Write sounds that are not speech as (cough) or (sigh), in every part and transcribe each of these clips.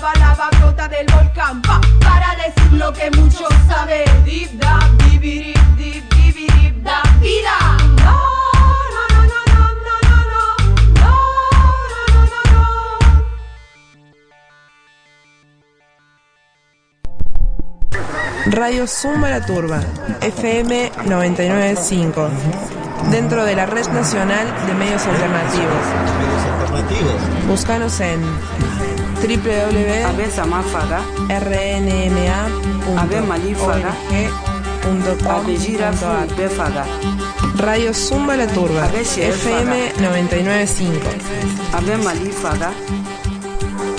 lava, lava, brota del volcán. Pa, Para decir lo que muchos saben. Dip, da, dibirip, dip, dibirip, da, vida. No, no, no, no, no, no, no, no. No, no, no, no, no. Radio Zumba La Turba, FM 995, dentro de la Red Nacional de Medios Alternativos. Búscanos en www.rnma.org.ar Radio Zumba La Turba. FM 995 Abe Mali faga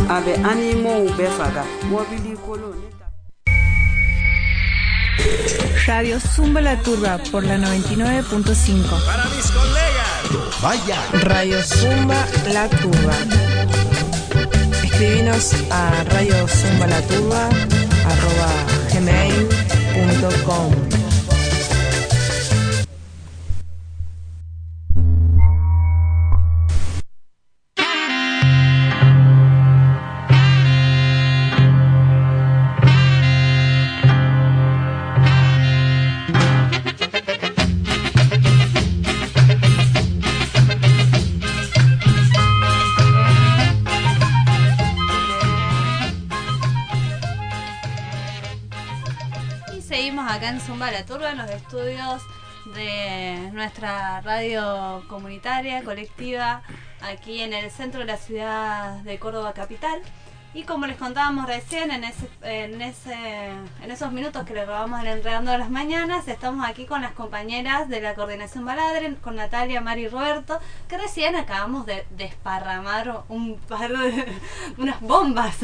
Abe animo ube faga Mobili kolone Radio Zumba La Turba por la 99.5. Para mis colegas. Vaya. Radio Zumba La Turba. Escribinos a radiozumbalaturba.gmail.com La Turba en los estudios de nuestra radio comunitaria, colectiva, aquí en el centro de la ciudad de Córdoba Capital. Y como les contábamos recién, en, ese, en, esos minutos que le grabamos en Enredando las Mañanas, estamos aquí con las compañeras de la Coordinación Baladre, con Natalia, Mari y Roberto, que recién acabamos de desparramar un par de (laughs) unas bombas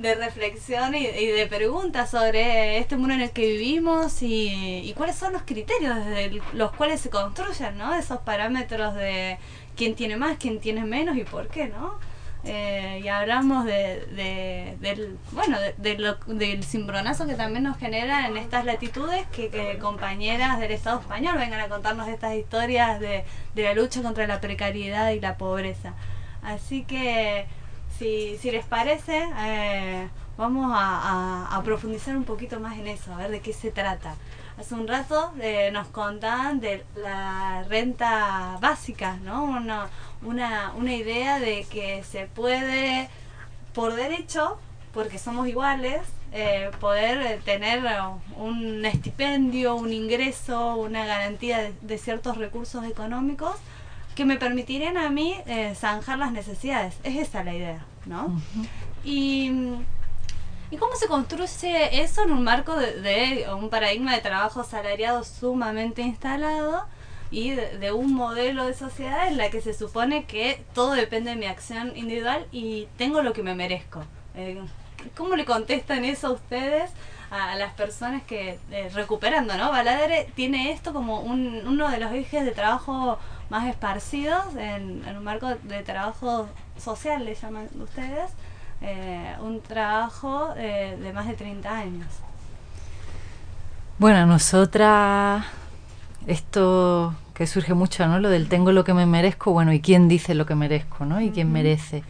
de reflexión y, de preguntas sobre este mundo en el que vivimos y, cuáles son los criterios desde los cuales se construyen ¿no? esos parámetros de quién tiene más, quién tiene menos y por qué, ¿no? Eh, y hablamos de, del bueno del cimbronazo que también nos genera en estas latitudes que, compañeras del Estado español vengan a contarnos estas historias de, la lucha contra la precariedad y la pobreza. Así que si, si les parece eh, vamos a, a profundizar un poquito más en eso a ver de qué se trata. Hace un rato eh, nos contaban de la renta básica, ¿no? Una, una, una idea de que se puede, por derecho, porque somos iguales, eh, poder tener un estipendio, un ingreso, una garantía de, ciertos recursos económicos que me permitirían a mí eh, zanjar las necesidades. Es esa la idea, ¿no? Y ¿Y cómo se construye eso en un marco de, un paradigma de trabajo asalariado sumamente instalado y de, un modelo de sociedad en la que se supone que todo depende de mi acción individual y tengo lo que me merezco? Eh, ¿Cómo le contestan eso a ustedes? A, las personas que eh, recuperando, ¿no? Baladre tiene esto como un, uno de los ejes de trabajo más esparcidos en, en un marco de trabajo social, le llaman ustedes, eh, un trabajo eh, de más de 30 años. Bueno, nosotras, esto que surge mucho, ¿no? Lo del tengo lo que me merezco, bueno, ¿y quién dice lo que merezco, ¿no? ¿Y quién merece?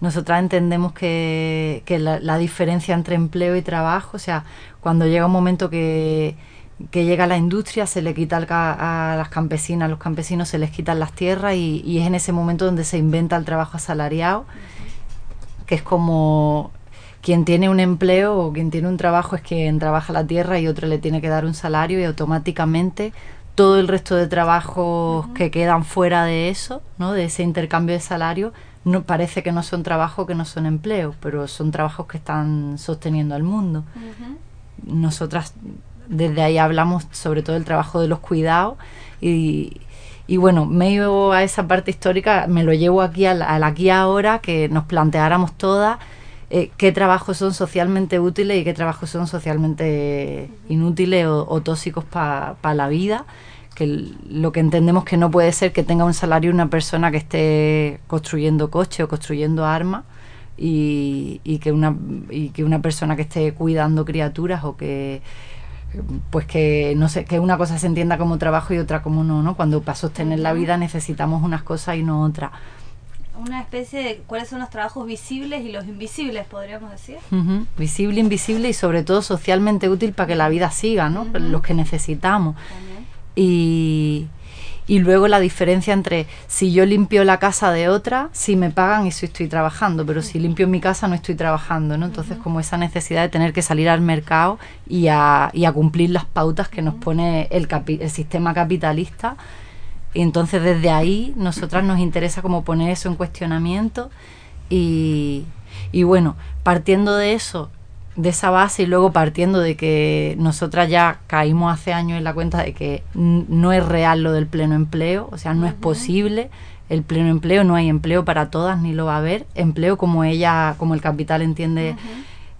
Nosotras entendemos que, la, diferencia entre empleo y trabajo, o sea, cuando llega un momento que, que llega la industria, se le quita a las campesinas, a los campesinos se les quitan las tierras y, y, es en ese momento donde se inventa el trabajo asalariado que es como quien tiene un empleo o quien tiene un trabajo es quien trabaja la tierra y otro le tiene que dar un salario y automáticamente todo el resto de trabajos que quedan fuera de eso, ¿no? de ese intercambio de salario, no, parece que no son trabajos, que no son empleos, pero son trabajos que están sosteniendo al mundo. Nosotras desde ahí hablamos sobre todo del trabajo de los cuidados y, y bueno, me ido a esa parte histórica, me lo llevo aquí al, aquí ahora, que nos planteáramos todas eh, qué trabajos son socialmente útiles y qué trabajos son socialmente inútiles o, tóxicos para la vida. Que lo que entendemos que no puede ser que tenga un salario una persona que esté construyendo coche o construyendo armas y, y, que una, y que una persona que esté cuidando criaturas o que pues que no sé, que una cosa se entienda como trabajo y otra como no, ¿no? Cuando para sostener la vida necesitamos unas cosas y no otras. Una especie de cuáles son los trabajos visibles y los invisibles, podríamos decir. Visible, invisible y sobre todo socialmente útil para que la vida siga, ¿no? Los que necesitamos. También. Y, y luego la diferencia entre si yo limpio la casa de otra, si me pagan y si estoy trabajando, pero si limpio mi casa no estoy trabajando, ¿no? Entonces como esa necesidad de tener que salir al mercado y a, y a cumplir las pautas que nos pone el, capi- el sistema capitalista. Y entonces desde ahí nosotras nos interesa como poner eso en cuestionamiento y, y bueno, partiendo de eso, de esa base y luego partiendo de que nosotras ya caímos hace años en la cuenta de que no es real lo del pleno empleo, o sea, no es posible. El pleno empleo, no hay empleo para todas ni lo va a haber, empleo como ella, como el capital entiende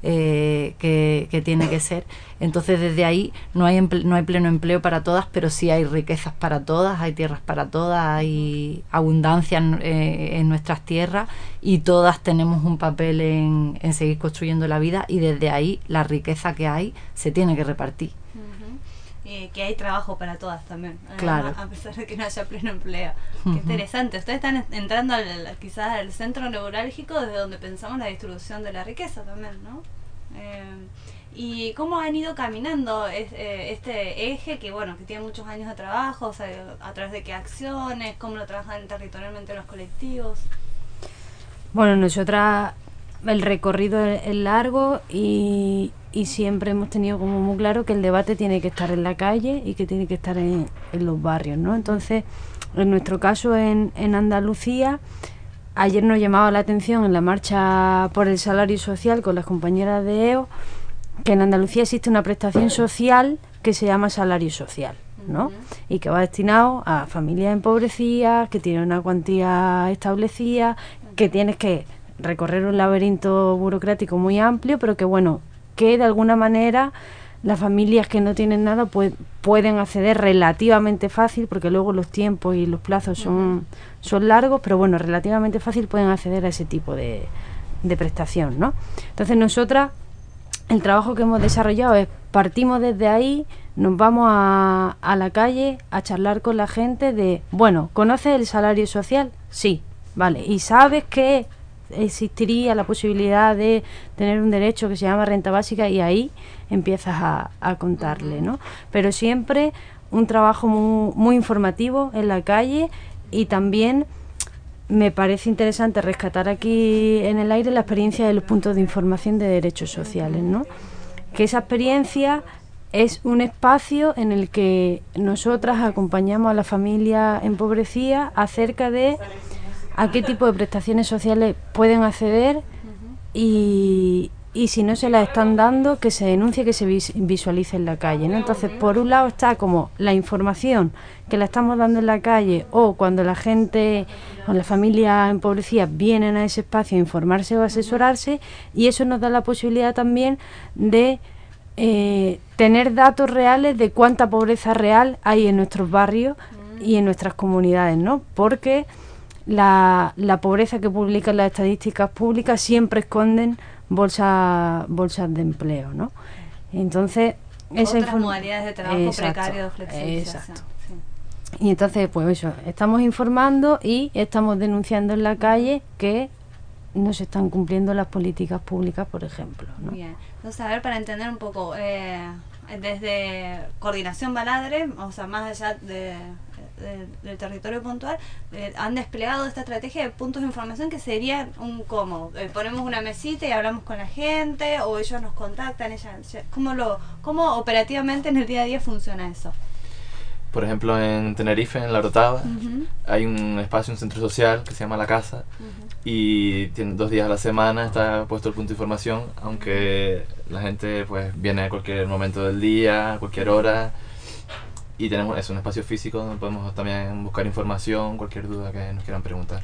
eh, que, que tiene que ser. Entonces desde ahí no hay, no hay pleno empleo para todas, pero sí hay riquezas para todas, hay tierras para todas, hay abundancia en, eh, en nuestras tierras y todas tenemos un papel en, en seguir construyendo la vida y desde ahí la riqueza que hay se tiene que repartir. Ujú. Eh, que hay trabajo para todas también, Claro. a, a pesar de que no haya pleno empleo. (laughs) Qué Ujú. interesante. Ustedes están en- entrando al, quizás al centro neurálgico desde donde pensamos la distribución de la riqueza también, ¿no? Eh, ¿Y cómo han ido caminando es- eh, este eje que, bueno, que tiene muchos años de trabajo? O sea, ¿A través de qué acciones? ¿Cómo lo trabajan territorialmente los colectivos? Bueno, nosotras el recorrido es largo y, y siempre hemos tenido como muy claro que el debate tiene que estar en la calle y que tiene que estar en, en los barrios, ¿no? Entonces, en nuestro caso en, en Andalucía, ayer nos llamaba la atención en la marcha por el salario social con las compañeras de EO que en Andalucía existe una prestación social que se llama salario social, ¿no? Y que va destinado a familias empobrecidas, que tiene una cuantía establecida, que tienes que recorrer un laberinto burocrático muy amplio, pero que bueno, que de alguna manera las familias que no tienen nada pue- pueden acceder relativamente fácil, porque luego los tiempos y los plazos son, son largos, pero bueno, relativamente fácil pueden acceder a ese tipo de, de prestación, ¿no? Entonces nosotras el trabajo que hemos desarrollado es partimos desde ahí, nos vamos a, a la calle a charlar con la gente de, bueno, ¿conoces el salario social? Sí, vale. ¿Y sabes que existiría la posibilidad de tener un derecho que se llama renta básica? Y ahí empiezas a, a contarle, ¿no? Pero siempre un trabajo muy, muy informativo en la calle y también me parece interesante rescatar aquí en el aire la experiencia de los puntos de información de derechos sociales, ¿no? Que esa experiencia es un espacio en el que nosotras acompañamos a la familia empobrecida acerca de a qué tipo de prestaciones sociales pueden acceder y, y si no se las están dando, que se denuncie, que se vis- visualice en la calle. Entonces, por un lado está como la información que la estamos dando en la calle o cuando la gente o las familias empobrecidas vienen a ese espacio a informarse o asesorarse y eso nos da la posibilidad también de eh, tener datos reales de cuánta pobreza real hay en nuestros barrios y en nuestras comunidades, ¿no? Porque la, la pobreza que publican las estadísticas públicas siempre esconden bolsas bolsas de empleo, ¿no? Entonces, esa Otras modalidades de trabajo Exacto, precario de exacto. sí. Y entonces, pues eso, estamos informando y estamos denunciando en la calle que no se están cumpliendo las políticas públicas, por ejemplo. ¿no? Bien, entonces a ver, para entender un poco, eh, desde coordinación baladre, o sea, más allá de, de- del territorio puntual, eh, han desplegado esta estrategia de puntos de información que sería un cómo. Eh, ponemos una mesita y hablamos con la gente, o ellos nos contactan, ella, ella- ¿cómo, lo, ¿cómo operativamente en el día a día funciona eso? Por ejemplo, en Tenerife, en La Orotava, hay un espacio, un centro social que se llama La Casa ujú. y tiene dos días a la semana está puesto el punto de información, aunque la gente pues viene a cualquier momento del día, a cualquier hora y tenemos es un espacio físico donde podemos también buscar información, cualquier duda que nos quieran preguntar.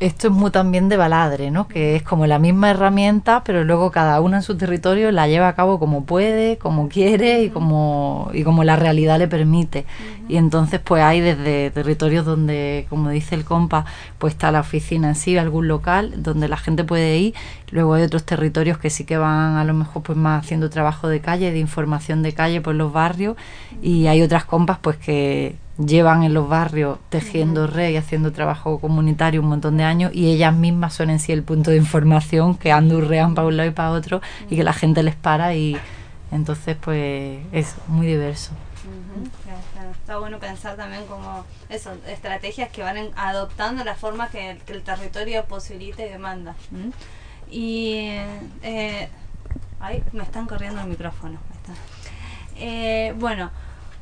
Esto es muy también de baladre, ¿no? Que es como la misma herramienta, pero luego cada uno en su territorio la lleva a cabo como puede, como quiere y como, y como la realidad le permite. Y entonces pues hay desde territorios donde, como dice el compa, pues está la oficina en sí, algún local donde la gente puede ir. Luego hay otros territorios que sí que van a lo mejor pues más haciendo trabajo de calle, de información de calle por los barrios. Y hay otras compas pues que llevan en los barrios tejiendo red y haciendo trabajo comunitario un montón de años y ellas mismas son en sí el punto de información que andurrean para un lado y para otro y que la gente les para y entonces pues es muy diverso. Está, está bueno pensar también como eso, estrategias que van en- adoptando la forma que el, que el territorio posibilita y demanda. Y eh, ay, me están corriendo el micrófono. Eh, bueno,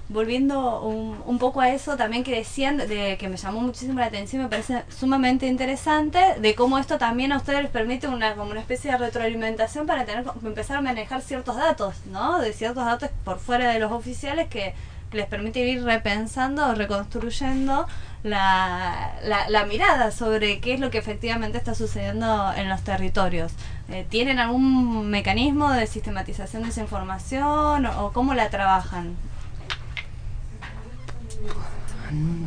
volviendo un, un poco a eso también que decían, de que me llamó muchísimo la atención, me parece sumamente interesante, de cómo esto también a ustedes les permite una, como una especie de retroalimentación para tener empezar a manejar ciertos datos, ¿no? De ciertos datos por fuera de los oficiales que, les permite ir repensando o reconstruyendo la, la, la mirada sobre qué es lo que efectivamente está sucediendo en los territorios. Eh, ¿Tienen algún mecanismo de sistematización de esa información o cómo la trabajan?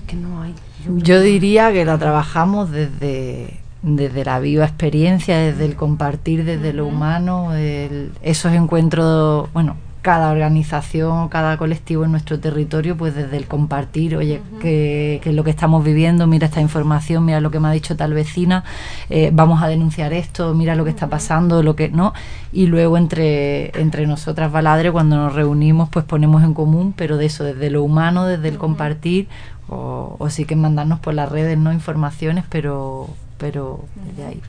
Que no hay. Yo diría que la trabajamos desde, desde la viva experiencia, desde el compartir, desde lo humano, el- esos encuentros, bueno, cada organización, cada colectivo en nuestro territorio, pues desde el compartir, oye, que, que es lo que estamos viviendo, mira esta información, mira lo que me ha dicho tal vecina, eh, vamos a denunciar esto, mira lo que está pasando, lo que no, y luego entre, entre nosotras Baladre, cuando nos reunimos, pues ponemos en común, pero de eso, desde lo humano, desde el compartir, o, o sí que mandarnos por las redes, ¿no? Informaciones, pero, pero desde ahí.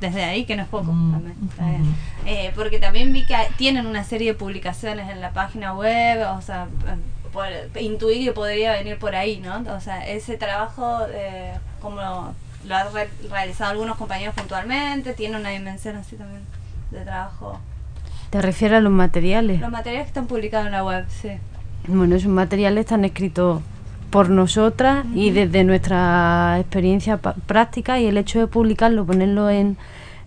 Desde ahí, que no es poco Mm, también. está bien. Eh, porque también vi que tienen una serie de publicaciones en la página web, o sea, eh, por, intuí que podría venir por ahí, ¿no? O sea, ese trabajo, eh, como lo han re- realizado algunos compañeros puntualmente, tiene una dimensión así también de trabajo. ¿Te refieres a los materiales? Los materiales que están publicados en la web, sí. Bueno, esos materiales están escritos por nosotras y desde nuestra experiencia práctica y el hecho de publicarlo, ponerlo en,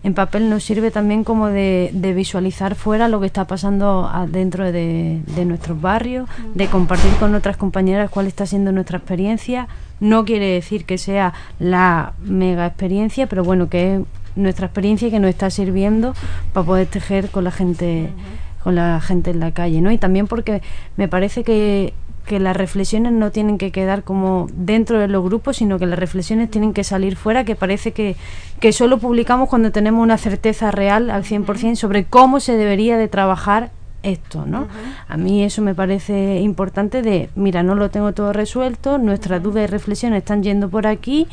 en papel nos sirve también como de, de visualizar fuera lo que está pasando dentro de, de nuestros barrios, de compartir con otras compañeras cuál está siendo nuestra experiencia. No quiere decir que sea la mega experiencia, pero bueno, que es nuestra experiencia y que nos está sirviendo para poder tejer con la gente con la gente en la calle, ¿no? Y también porque me parece que, que las reflexiones no tienen que quedar como dentro de los grupos, sino que las reflexiones tienen que salir fuera, que parece que, que solo publicamos cuando tenemos una certeza real al 100% sobre cómo se debería de trabajar esto, ¿no? A mí eso me parece importante de, mira, no lo tengo todo resuelto, nuestras dudas y reflexiones están yendo por aquí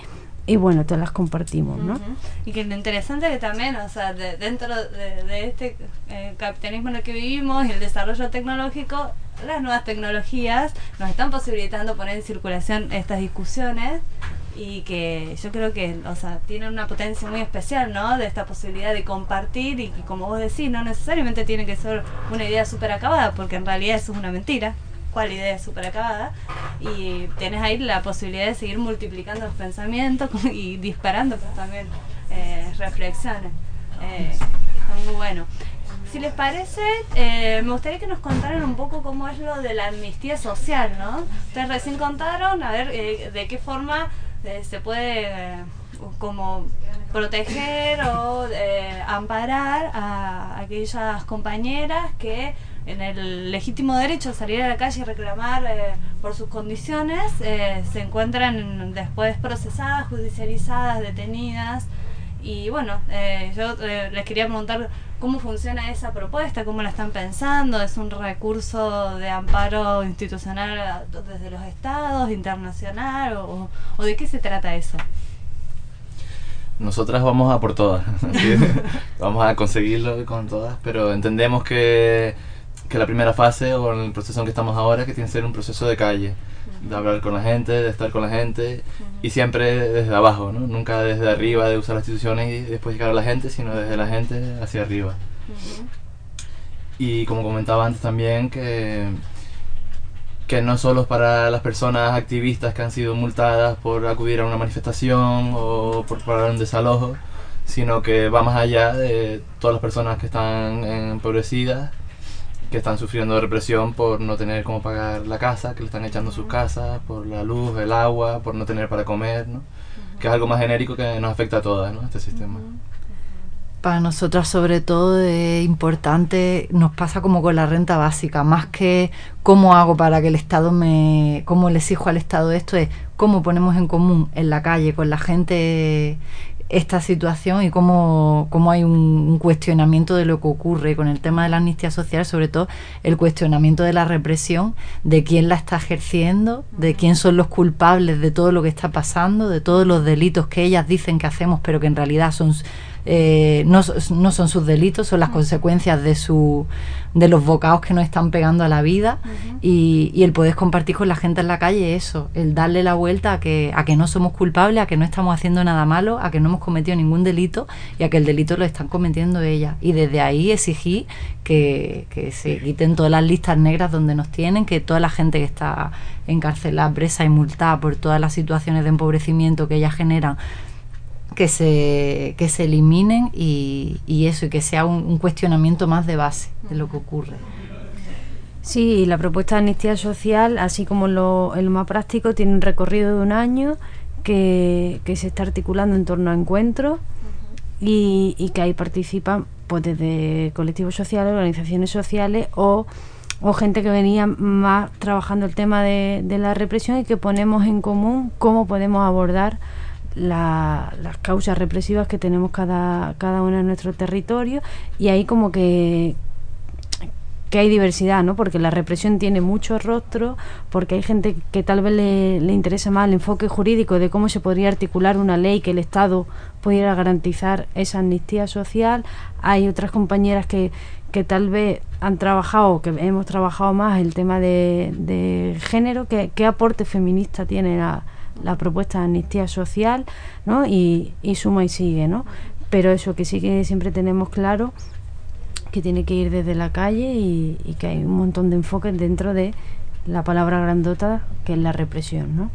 y bueno, te las compartimos, ¿no? Y que lo interesante que también, o sea, de- dentro de, de este eh, capitalismo en el que vivimos y el desarrollo tecnológico, las nuevas tecnologías nos están posibilitando poner en circulación estas discusiones y que yo creo que, o sea, tienen una potencia muy especial, ¿no? De esta posibilidad de compartir y que, como vos decís, no necesariamente tiene que ser una idea súper acabada, porque en realidad eso es una mentira. ¿Cuál idea es súper acabada? Y tenés ahí la posibilidad de seguir multiplicando los pensamientos (laughs) y disparando pues, también eh, reflexiones. Eh, está muy bueno. Si les parece, eh, me gustaría que nos contaran un poco cómo es lo de la amnistía social, ¿no? Ustedes recién contaron, a ver, eh, de qué forma eh, se puede eh, como proteger o eh, amparar a aquellas compañeras que en el legítimo derecho a salir a la calle y reclamar eh, por sus condiciones se encuentran después procesadas, judicializadas, detenidas. Y bueno, eh, yo les quería preguntar cómo funciona esa propuesta, cómo la están pensando, es un recurso de amparo institucional desde los estados, internacional, o, o de qué se trata eso. Nosotras vamos a por todas. (laughs) ¿sí? (laughs) vamos a conseguirlo con todas, pero entendemos que, que la primera fase o el proceso en que estamos ahora que tiene que ser un proceso de calle, de hablar con la gente, de estar con la gente y siempre desde abajo, ¿no? Nunca desde arriba de usar las instituciones y después llegar a la gente, sino desde la gente hacia arriba. Y como comentaba antes también que que no solo es para las personas activistas que han sido multadas por acudir a una manifestación o por parar un desalojo, sino que va más allá de todas las personas que están empobrecidas, que están sufriendo represión por no tener cómo pagar la casa, que le están echando sus casas, por la luz, el agua, por no tener para comer, ¿no? que es algo más genérico que nos afecta a todas, ¿no? este sistema. Para nosotras sobre todo es importante, nos pasa como con la renta básica, más que cómo hago para que el Estado me, cómo le exijo al Estado esto, es cómo ponemos en común en la calle con la gente esta situación y cómo, cómo hay un, un, cuestionamiento de lo que ocurre con el tema de la amnistía social, sobre todo el cuestionamiento de la represión, de quién la está ejerciendo, de quién son los culpables de todo lo que está pasando, de todos los delitos que ellas dicen que hacemos, pero que en realidad son eh, no, no, son sus delitos, son las uh -huh. consecuencias de su de los bocados que nos están pegando a la vida uh -huh. y, y, el poder compartir con la gente en la calle eso, el darle la vuelta a que, a que no somos culpables, a que no estamos haciendo nada malo, a que no hemos cometido ningún delito y a que el delito lo están cometiendo ellas. Y desde ahí exigir que, que se quiten todas las listas negras donde nos tienen, que toda la gente que está encarcelada, presa y multada por todas las situaciones de empobrecimiento que ellas generan que se, que se eliminen y, y eso, y que sea un, cuestionamiento más de base de lo que ocurre. Sí, la propuesta de amnistía social, así como lo, en más práctico, tiene un recorrido de un año que, que se está articulando en torno a encuentros y, y, que ahí participan pues desde colectivos sociales, organizaciones sociales o, o gente que venía más trabajando el tema de, de la represión y que ponemos en común cómo podemos abordar la, las causas represivas que tenemos cada, cada una en nuestro territorio y ahí como que que hay diversidad, ¿no? Porque la represión tiene muchos rostros, porque hay gente que tal vez le, le, interesa más el enfoque jurídico de cómo se podría articular una ley que el Estado pudiera garantizar esa amnistía social. Hay otras compañeras que, que tal vez han trabajado, que hemos trabajado más el tema de, de género, que, qué aporte feminista tiene la, la propuesta de amnistía social, ¿no? Y, y suma y sigue, ¿no? Pero eso que sí que siempre tenemos claro que tiene que ir desde la calle y, y, que hay un montón de enfoques dentro de la palabra grandota que es la represión, ¿no?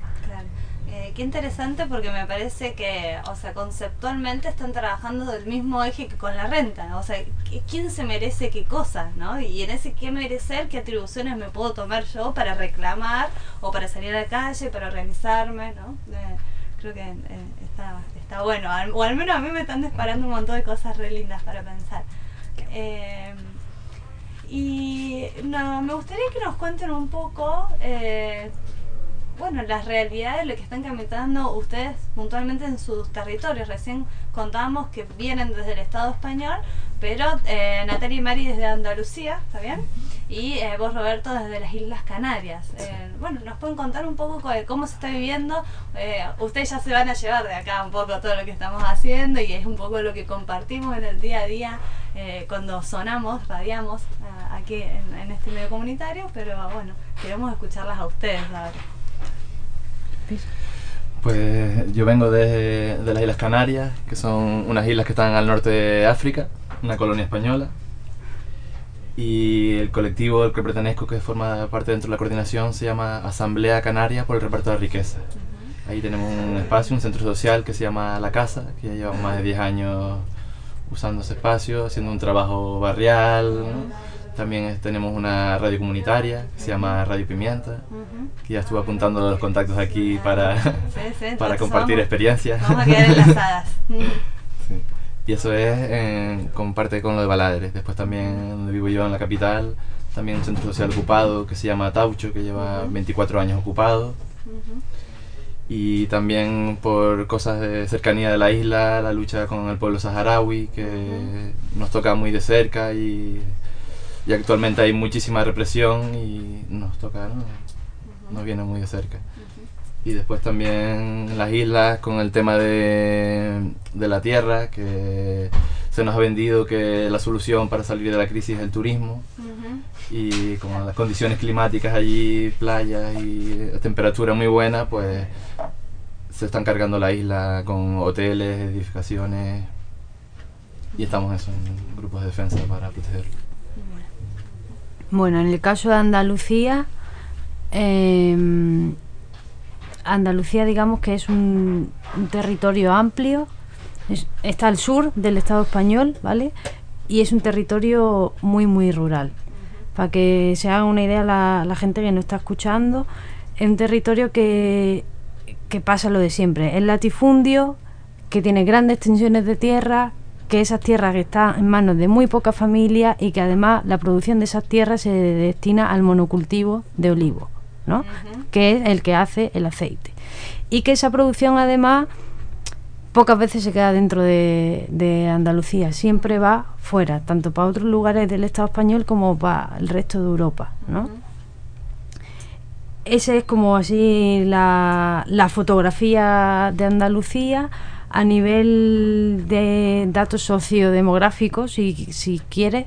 Qué interesante porque me parece que, o sea, conceptualmente están trabajando del mismo eje que con la renta, o sea, ¿quién se merece qué cosas, no? Y en ese qué merecer, qué atribuciones me puedo tomar yo para reclamar o para salir a la calle, para organizarme, ¿no? Creo que eh, está, está bueno, o al menos a mí me están disparando un montón de cosas re lindas para pensar. Eh, y no, me gustaría que nos cuenten un poco, eh, bueno, las realidades, lo que están caminando ustedes puntualmente en sus territorios. Recién contábamos que vienen desde el Estado español, pero eh, Natalia y Mari desde Andalucía, ¿está bien? Y eh, vos, Roberto, desde las Islas Canarias. Eh, bueno, nos pueden contar un poco de cómo se está viviendo. Eh, ustedes ya se van a llevar de acá un poco todo lo que estamos haciendo y es un poco lo que compartimos en el día a día eh, cuando sonamos, radiamos aquí en, en, este medio comunitario, pero bueno, queremos escucharlas a ustedes ahora. Pues yo vengo de, de, las Islas Canarias, que son unas islas que están al norte de África, una colonia española. Y el colectivo al que pertenezco, que forma parte dentro de la coordinación, se llama Asamblea Canaria por el Reparto de la Riqueza. Uh -huh. Ahí tenemos un espacio, un centro social que se llama La Casa, que ya llevamos más de 10 años usando ese espacio, haciendo un trabajo barrial. ¿no? También tenemos una radio comunitaria que se llama Radio Pimienta, uh -huh. que ya estuve apuntando los contactos aquí para, sí, (laughs) para compartir experiencias. Vamos a quedar enlazadas. (laughs) sí. Y eso es eh, comparte con lo de Baladres. Después también donde vivo yo en la capital, también un centro social ocupado que se llama Taucho, que lleva uh -huh. 24 años ocupado. Uh -huh. Y también por cosas de cercanía de la isla, la lucha con el pueblo saharaui, que nos toca muy de cerca y, y, actualmente hay muchísima represión y nos toca, ¿no? Nos viene muy de cerca y después también las islas con el tema de, de, la tierra, que se nos ha vendido que la solución para salir de la crisis es el turismo. Uh -huh. Y como las condiciones climáticas allí, playas y temperatura muy buena, pues se están cargando la isla con hoteles, edificaciones. Y estamos eso, en grupos de defensa para protegerlo. Bueno, en el caso de Andalucía, eh, Andalucía, digamos que es un, territorio amplio, es, está al sur del Estado español, ¿vale? Y es un territorio muy, muy rural. Para que se haga una idea la, la gente que nos está escuchando, es un territorio que, que pasa lo de siempre. Es latifundio, que tiene grandes extensiones de tierra, que esas tierras que están en manos de muy pocas familias y que además la producción de esas tierras se destina al monocultivo de olivo, ¿no? que es el que hace el aceite. Y que esa producción además pocas veces se queda dentro de, de Andalucía, siempre va fuera, tanto para otros lugares del Estado español como para el resto de Europa. ¿no? Esa es como así la, la fotografía de Andalucía a nivel de datos sociodemográficos, si, si quieres.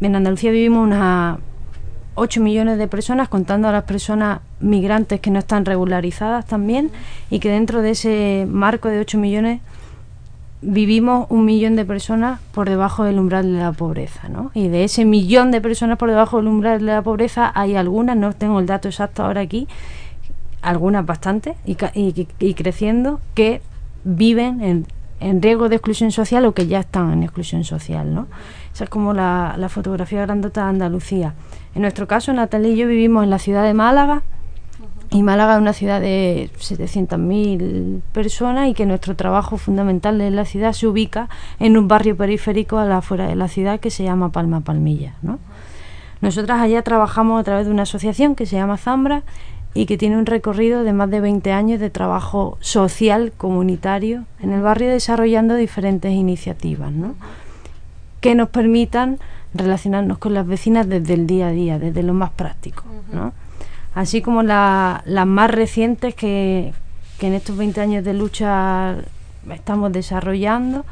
En Andalucía vivimos unas 8 millones de personas, contando a las personas migrantes que no están regularizadas también, y que dentro de ese marco de 8 millones vivimos un millón de personas por debajo del umbral de la pobreza, ¿no? Y de ese millón de personas por debajo del umbral de la pobreza hay algunas, no tengo el dato exacto ahora aquí, algunas bastante y, y- y creciendo, que viven en, en riesgo de exclusión social o que ya están en exclusión social, ¿no? Esa es como la, la fotografía grandota de Andalucía. En nuestro caso, Natalia y yo vivimos en la ciudad de Málaga, y Málaga es una ciudad de 700.000 personas y que nuestro trabajo fundamental en la ciudad se ubica en un barrio periférico a la afuera de la ciudad que se llama Palma Palmilla. ¿no? Nosotras allá trabajamos a través de una asociación que se llama Zambra y que tiene un recorrido de más de 20 años de trabajo social, comunitario, en el barrio desarrollando diferentes iniciativas ¿no? que nos permitan relacionarnos con las vecinas desde el día a día, desde lo más práctico. ¿no? así como la- las más recientes que, que en estos 20 años de lucha estamos desarrollando.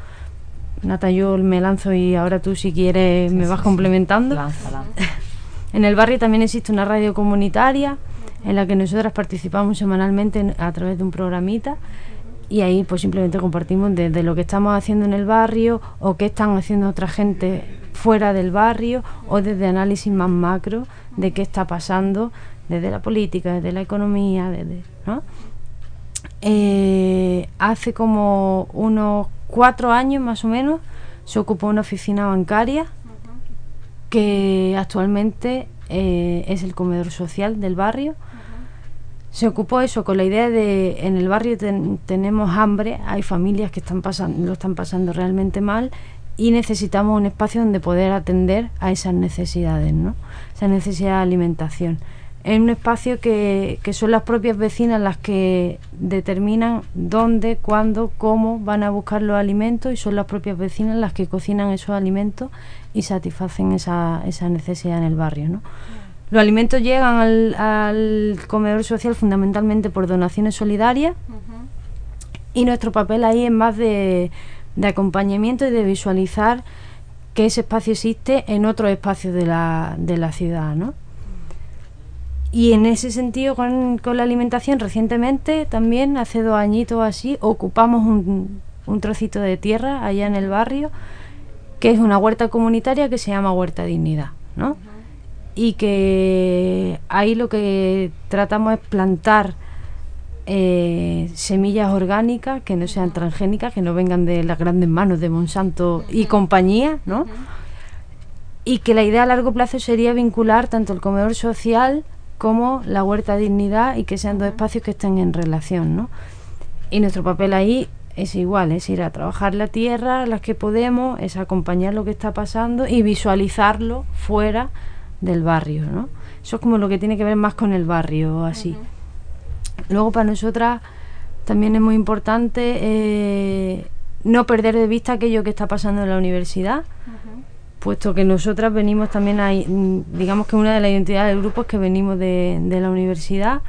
Nata, yo me lanzo y ahora tú si quieres me vas complementando. Lanza, lanza. (laughs) En el barrio también existe una radio comunitaria en la que nosotras participamos semanalmente en- a través de un programita y ahí pues simplemente compartimos desde lo que estamos haciendo en el barrio o qué están haciendo otra gente fuera del barrio o desde análisis más macro de qué está pasando desde la política, desde la economía, desde, ¿no? Eh, hace como unos cuatro años más o menos se ocupó una oficina bancaria que actualmente eh, es el comedor social del barrio. Se ocupó eso con la idea de en el barrio ten- tenemos hambre, hay familias que están pasando, lo están pasando realmente mal y necesitamos un espacio donde poder atender a esas necesidades, ¿no? Esa necesidad de alimentación. Es un espacio que, que son las propias vecinas las que determinan dónde, cuándo, cómo van a buscar los alimentos y son las propias vecinas las que cocinan esos alimentos y satisfacen esa, esa necesidad en el barrio, ¿no? Los alimentos llegan al, al comedor social fundamentalmente por donaciones solidarias y nuestro papel ahí es más de, de acompañamiento y de visualizar que ese espacio existe en otros espacios de la, de la ciudad, ¿no? Y en ese sentido, con, con la alimentación, recientemente, también hace dos añitos así, ocupamos un, un trocito de tierra allá en el barrio, que es una huerta comunitaria que se llama Huerta Dignidad, ¿no? Y que ahí lo que tratamos es plantar eh, semillas orgánicas que no sean transgénicas, que no vengan de las grandes manos de Monsanto y compañía, ¿no? Y que la idea a largo plazo sería vincular tanto el comedor social como la huerta dignidad y que sean dos espacios que estén en relación, ¿no? Y nuestro papel ahí es igual, es ir a trabajar la tierra, las que podemos, es acompañar lo que está pasando y visualizarlo fuera del barrio, ¿no? Eso es como lo que tiene que ver más con el barrio, así. Luego para nosotras también es muy importante eh, no perder de vista aquello que está pasando en la universidad, puesto que nosotras venimos también a, digamos que una de las identidades del grupo es que venimos de, de la universidad.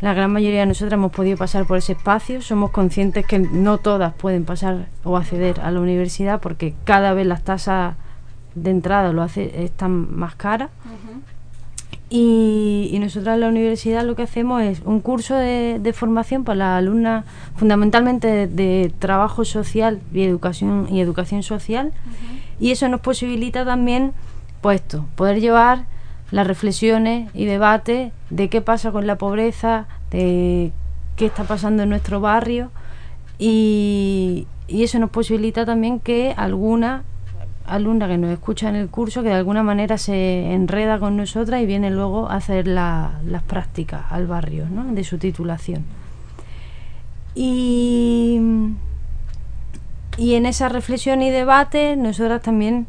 La gran mayoría de nosotras hemos podido pasar por ese espacio. Somos conscientes que no todas pueden pasar o acceder a la universidad porque cada vez las tasas de entrada lo hace, están más caras. Y, y nosotras en la universidad lo que hacemos es un curso de, de formación para las alumnas, fundamentalmente de, de trabajo social y educación y educación social. Y eso nos posibilita también, pues esto, poder llevar las reflexiones y debates de qué pasa con la pobreza, de qué está pasando en nuestro barrio. Y, y eso nos posibilita también que alguna alumna que nos escucha en el curso que de alguna manera se enreda con nosotras y viene luego a hacer la- las prácticas al barrio de su titulación. Y y en esa reflexión y debate, nosotras también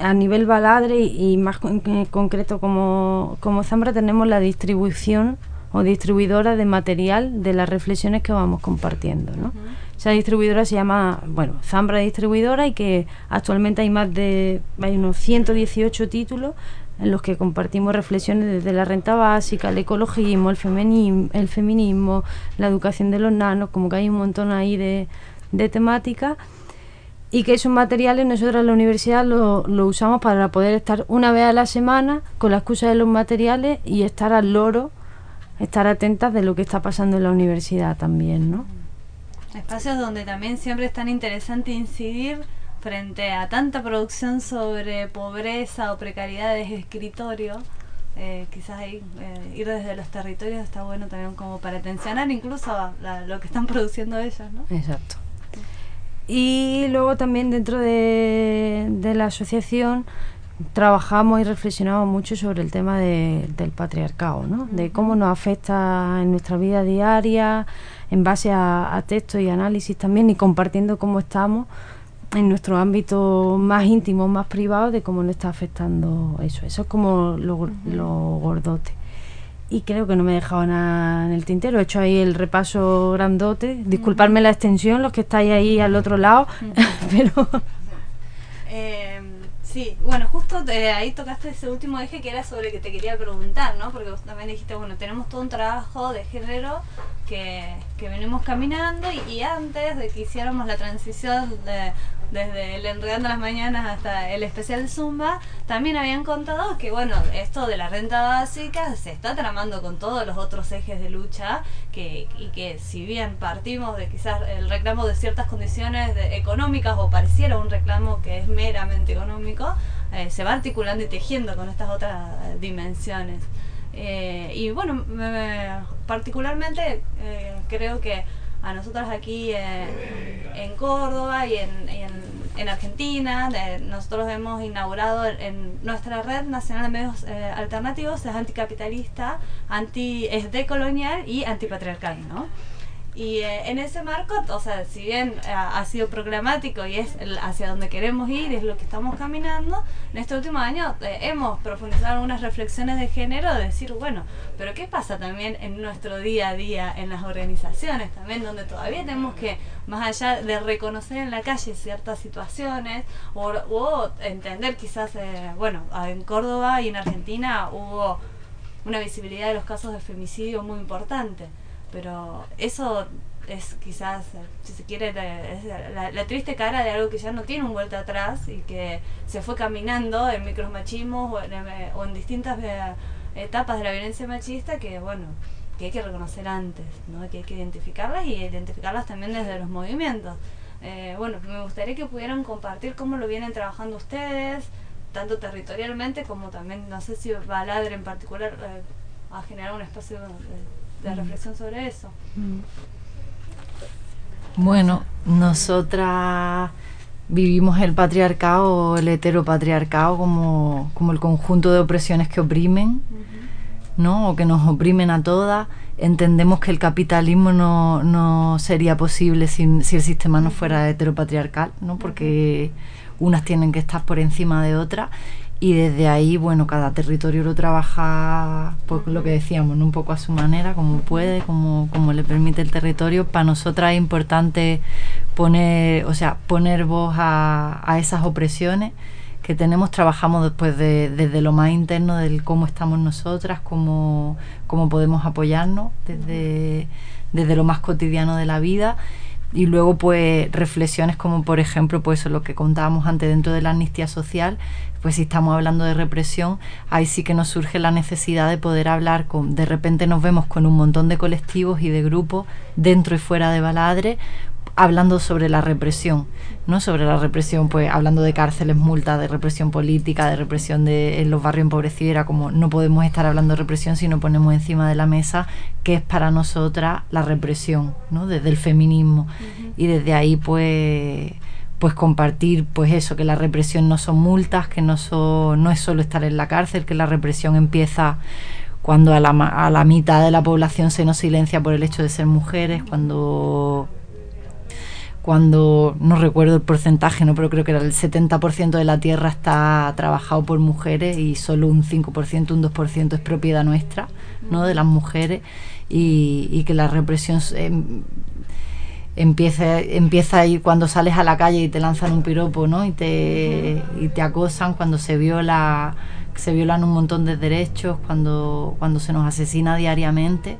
a nivel baladre y, más en concreto como, como Zambra tenemos la distribución o distribuidora de material de las reflexiones que vamos compartiendo. Esa distribuidora se llama, bueno, Zambra Distribuidora y que actualmente hay más de, hay unos 118 títulos en los que compartimos reflexiones desde la renta básica, el ecologismo, el feminismo, el feminismo la educación de los nanos, como que hay un montón ahí de, de temáticas y que esos materiales nosotros en la universidad lo, lo usamos para poder estar una vez a la semana con la excusa de los materiales y estar al loro, estar atentas de lo que está pasando en la universidad también, ¿no? Espacios donde también siempre es tan interesante incidir frente a tanta producción sobre pobreza o precariedad de escritorio. eh, quizás ahí eh, ir desde los territorios está bueno también como para tensionar incluso a la- lo que están (laughs) produciendo ellos, ¿no? Exacto. Y luego también dentro de, de la asociación trabajamos y reflexionamos mucho sobre el tema de- del patriarcado, ¿no? de cómo nos afecta en nuestra vida diaria, en base a, a textos y análisis también, y compartiendo cómo estamos en nuestro ámbito más íntimo, más privado, de cómo nos está afectando eso. Eso es como lo, lo gordote. Y creo que no me he dejado nada en el tintero. He hecho ahí el repaso grandote. Disculparme la extensión, los que estáis ahí al otro lado. (laughs) pero Eh, sí, bueno, justo eh, ahí tocaste ese último eje que era sobre que te quería preguntar, ¿no? Porque vos también dijiste, bueno, tenemos todo un trabajo de género que, que venimos caminando y, y antes de que hiciéramos la transición de- desde el Enredando las Mañanas hasta el especial Zumba, también habían contado que, bueno, esto de la renta básica se está tramando con todos los otros ejes de lucha que, y que si bien partimos de quizás el reclamo de ciertas condiciones de- económicas o pareciera un reclamo que es meramente económico, eh, se va articulando y tejiendo con estas otras dimensiones. Eh, y bueno, me- me- particularmente eh, creo que a nosotras aquí eh, en Córdoba y en, y en- en Argentina, nosotros hemos inaugurado en nuestra red nacional de medios alternativos, es anticapitalista, anti, es decolonial y antipatriarcal, ¿no? Y eh, en ese marco, o sea, si bien eh, ha sido proclamático y es el- hacia donde queremos ir, es lo que estamos caminando, en este último año eh, hemos profundizado algunas reflexiones de género, de decir, bueno, pero ¿qué pasa también en nuestro día a día, en las organizaciones también, donde todavía tenemos que, más allá de reconocer en la calle ciertas situaciones, o, o entender quizás, eh, bueno, en Córdoba y en Argentina hubo una visibilidad de los casos de femicidio muy importante pero eso es quizás, eh, si se quiere, la, la- triste cara de algo que ya no tiene un vuelta atrás y que se fue caminando en micromachismos o en, eh, o en distintas eh, etapas de la violencia machista que, bueno, que hay que reconocer antes, ¿no? que hay que identificarlas y identificarlas también desde los movimientos. Eh, bueno, me gustaría que pudieran compartir cómo lo vienen trabajando ustedes, tanto territorialmente como también, no sé si Baladre en particular eh, ha generado un espacio de, de reflexión sobre eso. Bueno, nosotras vivimos el patriarcado, el heteropatriarcado como, como el conjunto de opresiones que oprimen, ¿no? O que nos oprimen a todas. Entendemos que el capitalismo no, no sería posible sin, si el sistema no fuera heteropatriarcal, ¿no? Porque unas tienen que estar por encima de otras y desde ahí, bueno, cada territorio lo trabaja, pues lo que decíamos, ¿no? un poco a su manera, como puede, como, como le permite el territorio. Para nosotras es importante poner, o sea, poner voz a, a esas opresiones que tenemos, trabajamos después de, desde lo más interno del cómo estamos nosotras, cómo, cómo podemos apoyarnos desde, desde lo más cotidiano de la vida y luego pues reflexiones como por ejemplo pues eso, lo que contábamos antes dentro de la amnistía social pues si estamos hablando de represión ahí sí que nos surge la necesidad de poder hablar con de repente nos vemos con un montón de colectivos y de grupos dentro y fuera de Baladre hablando sobre la represión, ¿no? Sobre la represión, pues hablando de cárceles, multas, de represión política, de represión de, en los barrios empobrecidos, era como no podemos estar hablando de represión si no ponemos encima de la mesa qué es para nosotras la represión, ¿no? Desde el feminismo. Y desde ahí, pues pues compartir pues eso que la represión no son multas que no son no es solo estar en la cárcel que la represión empieza cuando a la, a la mitad de la población se nos silencia por el hecho de ser mujeres cuando cuando no recuerdo el porcentaje, no, pero creo que el 70% de la tierra está trabajado por mujeres y solo un 5%, un 2% es propiedad nuestra, ¿no? de las mujeres y, que la represión em, empieza empieza ahí cuando sales a la calle y te lanzan un piropo, ¿no? y te y te acosan cuando se viola se violan un montón de derechos, cuando cuando se nos asesina diariamente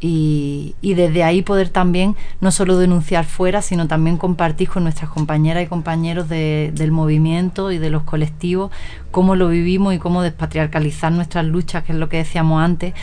y, desde ahí poder también no solo denunciar fuera, sino también compartir con nuestras compañeras y compañeros del movimiento y de los colectivos cómo lo vivimos y cómo despatriarcalizar nuestras luchas, que es lo que decíamos antes,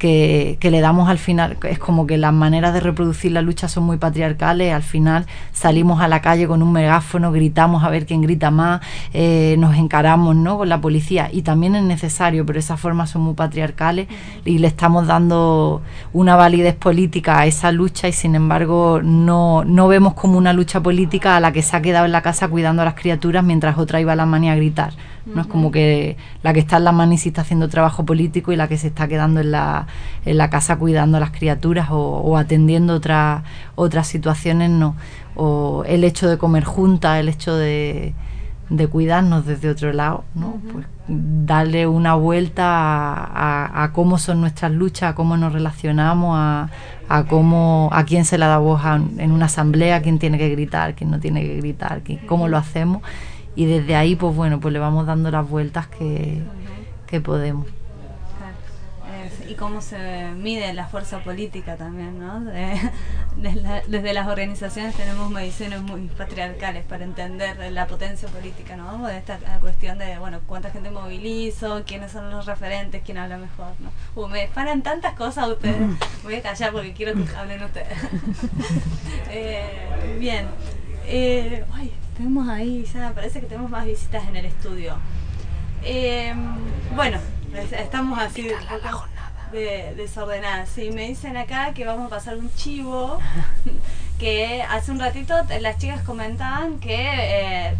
que, le damos al final, es como que las maneras de reproducir la lucha son muy patriarcales, al final salimos a la calle con un megáfono, gritamos a ver quién grita más, eh, nos encaramos ¿no? con la policía y también es necesario, pero esas formas son muy patriarcales y le estamos dando una validez política a esa lucha y sin embargo no, no vemos como una lucha política a la que se ha quedado en la casa cuidando a las criaturas mientras otra iba a la manía a gritar. No es como que la que está en la mani sí está haciendo trabajo político y la que se está quedando en la, en la casa cuidando a las criaturas o, atendiendo otras otras situaciones, no. O el hecho de comer juntas, el hecho de, de cuidarnos desde otro lado, ¿no? Pues darle una vuelta a, cómo son nuestras luchas, a cómo nos relacionamos, a, a cómo, a quién se le da voz en una asamblea, quién tiene que gritar, quién no tiene que gritar, cómo lo hacemos y desde ahí pues bueno pues le vamos dando las vueltas que, podemos y cómo se mide la fuerza política también, ¿no? desde las organizaciones tenemos mediciones muy patriarcales para entender la potencia política, ¿no? De esta cuestión de, bueno, cuánta gente movilizo, quiénes son los referentes, quién habla mejor, ¿no? Uh, me paran tantas cosas ustedes. Voy a callar porque quiero que hablen ustedes. (laughs) eh, bien. Eh, ay, tenemos ahí, ya parece que tenemos más visitas en el estudio. Eh, bueno, estamos así de, desordenadas. Sí, me dicen acá que vamos a pasar un chivo. (laughs) que hace un ratito las chicas comentaban que eh,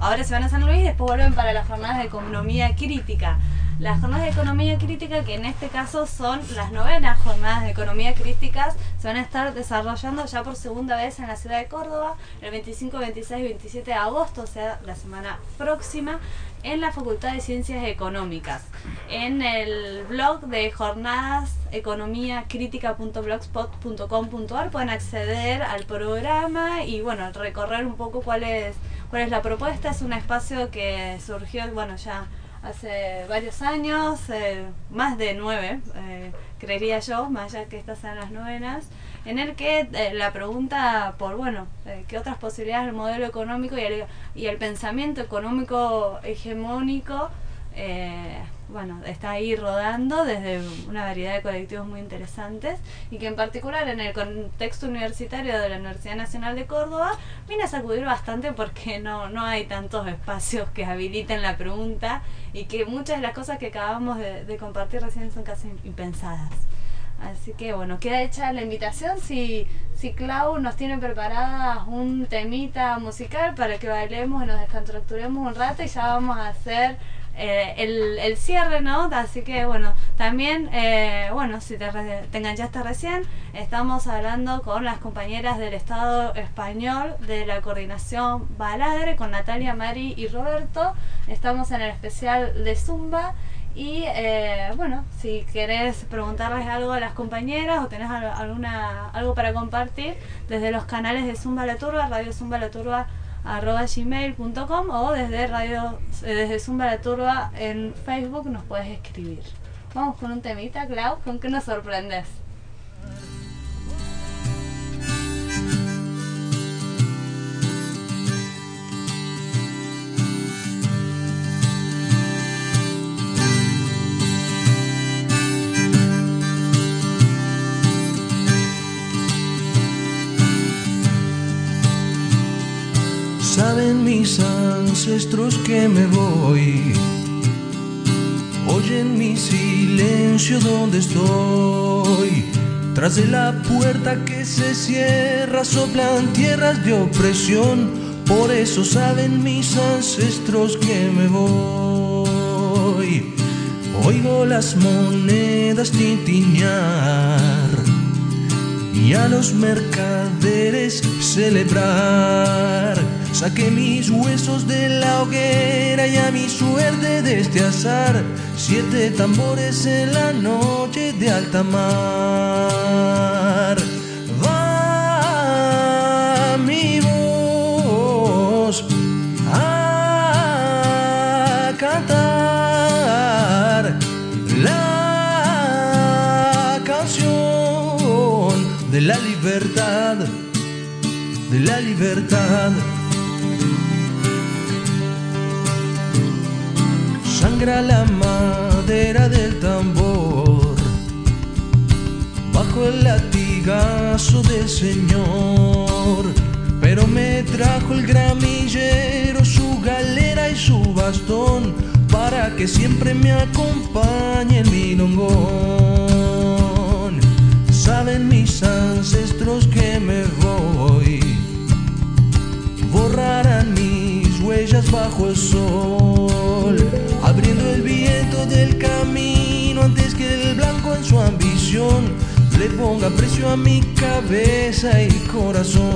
ahora se van a San Luis y después vuelven para las jornadas de economía crítica las jornadas de economía crítica, que en este caso son las novenas jornadas de economía críticas, se van a estar desarrollando ya por segunda vez en la ciudad de Córdoba, el 25, 26 y 27 de agosto, o sea, la semana próxima, en la Facultad de Ciencias Económicas. En el blog de jornadas economiacrítica.blogspot.com.ar pueden acceder al programa y bueno, recorrer un poco cuál es, cuál es la propuesta. Es un espacio que surgió, bueno, ya hace varios años, eh, más de nueve, eh, creería yo, más allá que estas sean las novenas, en el que eh, la pregunta por, bueno, ¿qué otras posibilidades del modelo económico y el, y el pensamiento económico hegemónico bueno, está ahí rodando desde una variedad de colectivos muy interesantes y que en particular en el contexto universitario de la Universidad Nacional de Córdoba viene a sacudir bastante porque no, no hay tantos espacios que habiliten la pregunta y que muchas de las cosas que acabamos de, compartir recién son casi impensadas. Así que bueno, queda hecha la invitación si, si Clau nos tiene preparada un temita musical para que bailemos y nos descontracturemos un rato y ya vamos a hacer eh, el, el, cierre, ¿no? Así que bueno, también, eh, bueno, si te, te, enganchaste recién, estamos hablando con las compañeras del Estado español de la coordinación Baladre, con Natalia, Mari y Roberto. Estamos en el especial de Zumba. Y eh, bueno, si querés preguntarles algo a las compañeras o tenés alguna, algo para compartir desde los canales de Zumba La Turba, Radio Zumba La Turba arroba gmail.com o desde radio eh, desde Zumba la Turba en Facebook nos puedes escribir. Vamos con un temita, Clau, ¿con qué nos sorprendes? Saben mis ancestros que me voy. Oyen mi silencio donde estoy. Tras de la puerta que se cierra soplan tierras de opresión. Por eso saben mis ancestros que me voy. Oigo las monedas tintinear y a los mercaderes celebrar. Saqué mis huesos de la hoguera y a mi suerte de este azar. Siete tambores en la noche de alta mar. Va mi voz a cantar la canción de la libertad, de la libertad. Sangra la madera del tambor bajo el latigazo del Señor. Pero me trajo el gramillero su galera y su bastón para que siempre me acompañe el milongón. Saben mis ancestros que me voy, borrarán bajo el sol, abriendo el viento del camino antes que el blanco en su ambición le ponga precio a mi cabeza y corazón.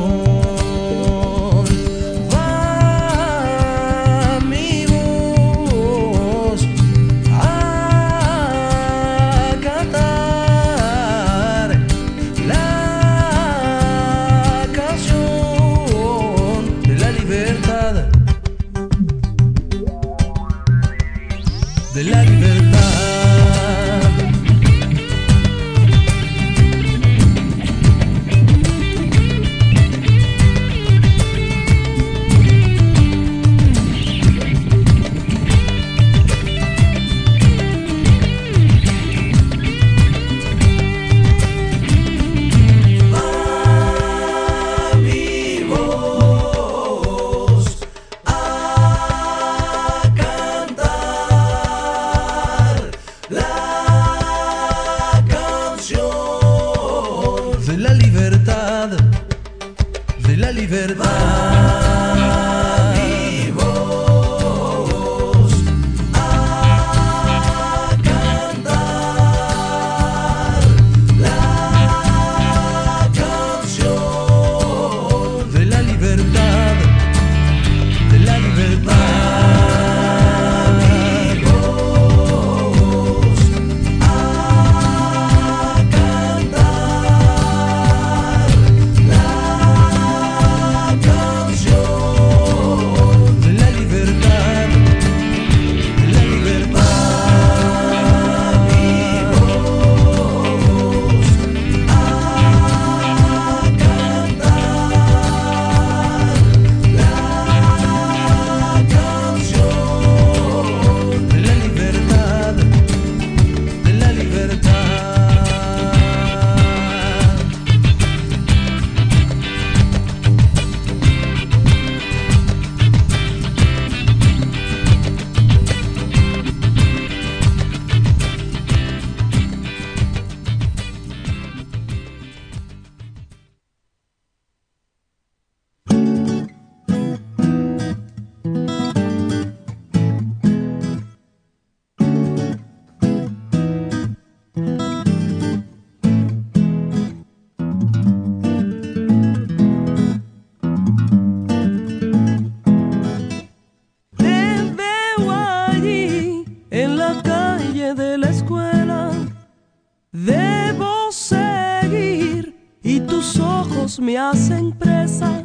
Tus ojos me hacen presa.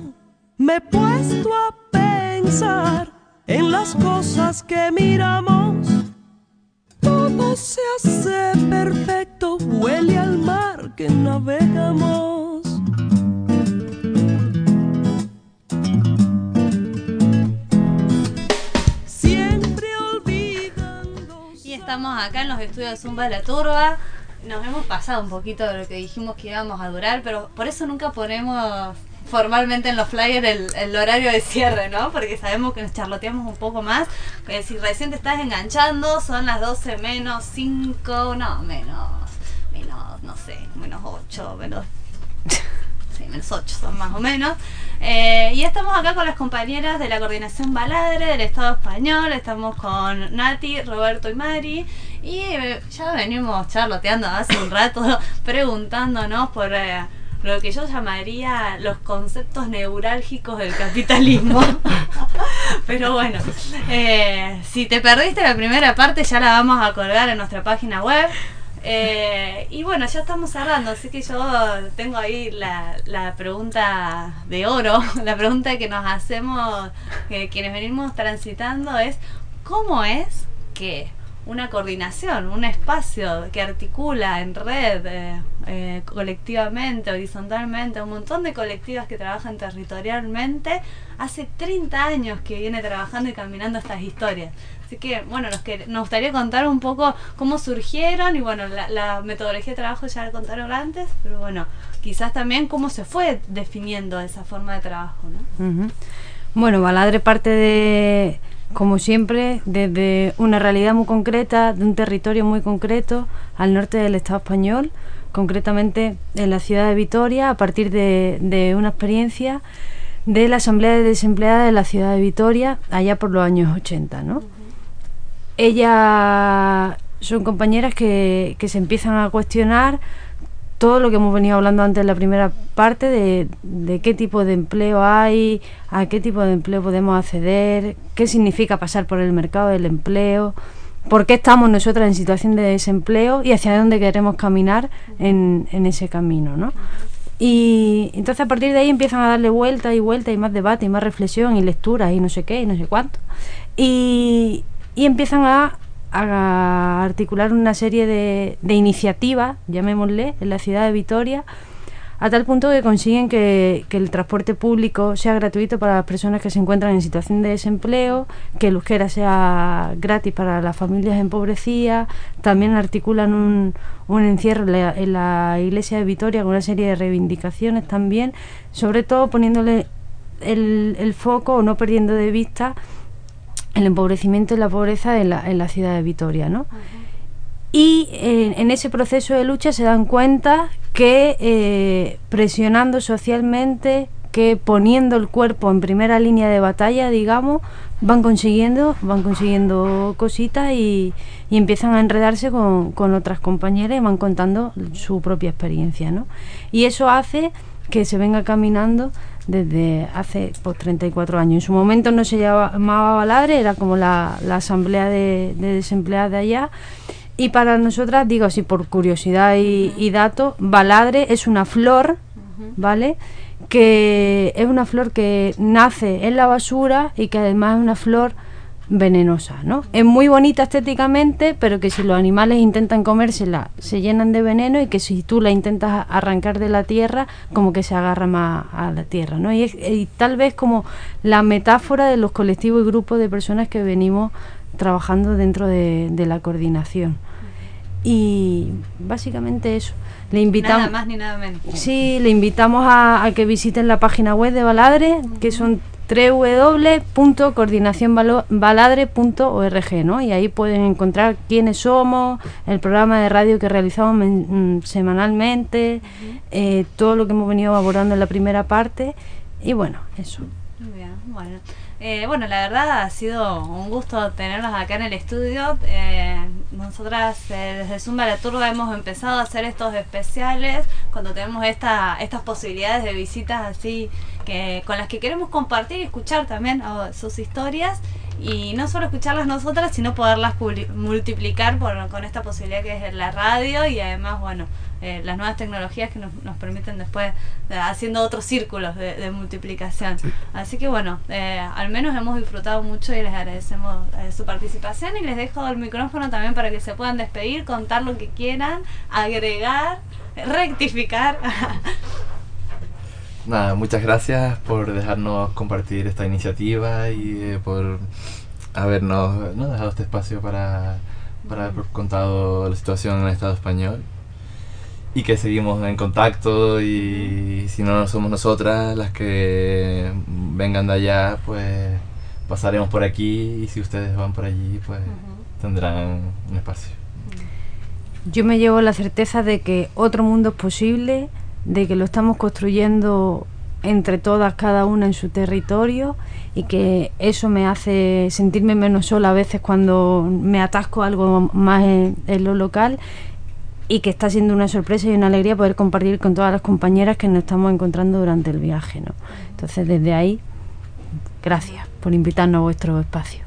Me he puesto a pensar en las cosas que miramos. Todo se hace perfecto, huele al mar que navegamos. Siempre olvidando. Y estamos acá en los estudios de Zumba de la Turba. Nos hemos pasado un poquito de lo que dijimos que íbamos a durar, pero por eso nunca ponemos formalmente en los flyers el, el horario de cierre, ¿no? Porque sabemos que nos charloteamos un poco más. Que si recién te estás enganchando, son las 12 menos 5, no, menos, menos, no sé, menos 8, menos sí, menos 8 son más o menos. Eh, y estamos acá con las compañeras de la coordinación Baladre del Estado español. Estamos con Nati, Roberto y Mari. Y eh, ya venimos charloteando hace un rato, (laughs) preguntándonos por eh, lo que yo llamaría los conceptos neurálgicos del capitalismo. (laughs) Pero bueno, eh, si te perdiste la primera parte ya la vamos a colgar en nuestra página web. Y bueno, ya estamos cerrando, así que yo tengo ahí la, la pregunta de oro, (laughs) la pregunta que nos hacemos eh, quienes venimos transitando es, ¿cómo es que una coordinación, un espacio que articula en red, eh, eh, colectivamente, horizontalmente, un montón de colectivas que trabajan territorialmente, hace 30 años que viene trabajando y caminando estas historias. Así que, bueno, nos, que, nos gustaría contar un poco cómo surgieron y, bueno, la, la metodología de trabajo ya la contaron antes, pero bueno, quizás también cómo se fue definiendo esa forma de trabajo, ¿no? Ujú. Bueno, Baladre parte de, como siempre, desde una realidad muy concreta, de un territorio muy concreto, al norte del Estado español, concretamente en la ciudad de Vitoria, a partir de, una experiencia de la Asamblea de Desempleadas de la ciudad de Vitoria, allá por los años 80, ¿no? Ellas son compañeras que, que se empiezan a cuestionar todo lo que hemos venido hablando antes en la primera parte de, qué tipo de empleo hay, a qué tipo de empleo podemos acceder, qué significa pasar por el mercado del empleo, por qué estamos nosotras en situación de desempleo y hacia dónde queremos caminar en, en ese camino, ¿no? Y entonces a partir de ahí empiezan a darle vuelta y vuelta y más debate y más reflexión y lecturas y no sé qué y no sé cuánto. Y, y empiezan a, a articular una serie de, de iniciativas, llamémosle, en la ciudad de Vitoria, a tal punto que consiguen que, el transporte público sea gratuito para las personas que se encuentran en situación de desempleo, que el euskera sea gratis para las familias empobrecidas, también articulan un, un encierro en la, iglesia de Vitoria con una serie de reivindicaciones también, sobre todo poniéndole el foco o no perdiendo de vista el empobrecimiento y la pobreza en la, en la ciudad de Vitoria, ¿no? Y en ese proceso de lucha se dan cuenta que eh, presionando socialmente, que poniendo el cuerpo en primera línea de batalla, digamos, van consiguiendo, van consiguiendo cositas y, y empiezan a enredarse con, con otras compañeras y van contando su propia experiencia, ¿no? Y eso hace que se venga caminando desde hace pues, 34 años. En su momento no se llamaba Baladre, era como la, la asamblea de, de desempleadas de allá. Y para nosotras, digo así por curiosidad y, y dato, Baladre es una flor, ¿vale? Que es una flor que nace en la basura y que además es una flor venenosa, ¿no? Es muy bonita estéticamente, pero que si los animales intentan comérsela, se llenan de veneno y que si tú la intentas arrancar de la tierra, como que se agarra más a la tierra, ¿no? Y, es, y tal vez como la metáfora de los colectivos y grupos de personas que venimos trabajando dentro de, de la coordinación. Y básicamente eso. Le invitamos Nada más ni nada menos. Sí, le invitamos a, a que visiten la página web de Baladre, que son www.coordinacionbaladre.org, ¿no? Y ahí pueden encontrar quiénes somos, el programa de radio que realizamos mm, semanalmente, eh, todo lo que hemos venido abordando en la primera parte. Y bueno, eso. Muy bien, bueno. Eh, bueno, la verdad ha sido un gusto tenerlos acá en el estudio. Eh, nosotras eh, desde Zumba La Turba hemos empezado a hacer estos especiales cuando tenemos esta, estas posibilidades de visitas así que con las que queremos compartir y escuchar también oh, sus historias y no solo escucharlas nosotras, sino poderlas multiplicar por- con esta posibilidad que es la radio y además, bueno, eh, las nuevas tecnologías que nos, nos permiten después eh, haciendo otros círculos de, de multiplicación. Así que bueno, eh, al menos hemos disfrutado mucho y les agradecemos eh, su participación y les dejo el micrófono también para que se puedan despedir, contar lo que quieran, agregar, rectificar. (laughs) Nada, muchas gracias por dejarnos compartir esta iniciativa y eh, por habernos ¿no? dejado este espacio para, para haber contado la situación en el Estado español. Y que seguimos en contacto y si no somos nosotras las que vengan de allá, pues pasaremos por aquí y si ustedes van por allí, pues tendrán un espacio. Yo me llevo la certeza de que otro mundo es posible, de que lo estamos construyendo entre todas, cada una en su territorio, y que eso me hace sentirme menos sola a veces cuando me atasco algo más en, en lo local. Y que está siendo una sorpresa y una alegría poder compartir con todas las compañeras que nos estamos encontrando durante el viaje. ¿no? Entonces, desde ahí, gracias por invitarnos a vuestro espacio.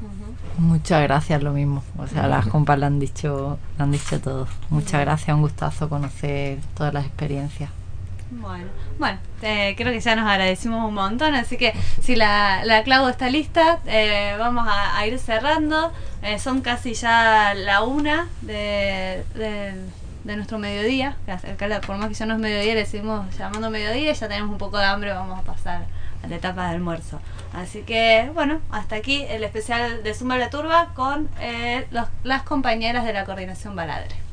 Muchas gracias, lo mismo. O sea, las compas lo han dicho, lo han dicho todo. Muchas gracias, un gustazo conocer todas las experiencias. Bueno, bueno eh, creo que ya nos agradecimos un montón, así que si la, la Clau está lista, eh, vamos a, a ir cerrando. Eh, son casi ya la una de, de, de nuestro mediodía, por más que ya no es mediodía, le seguimos llamando mediodía, y ya tenemos un poco de hambre, vamos a pasar a la etapa de almuerzo. Así que bueno, hasta aquí el especial de Zumba la Turba con eh, las compañeras de la coordinación Baladre.